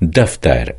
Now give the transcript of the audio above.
دفتر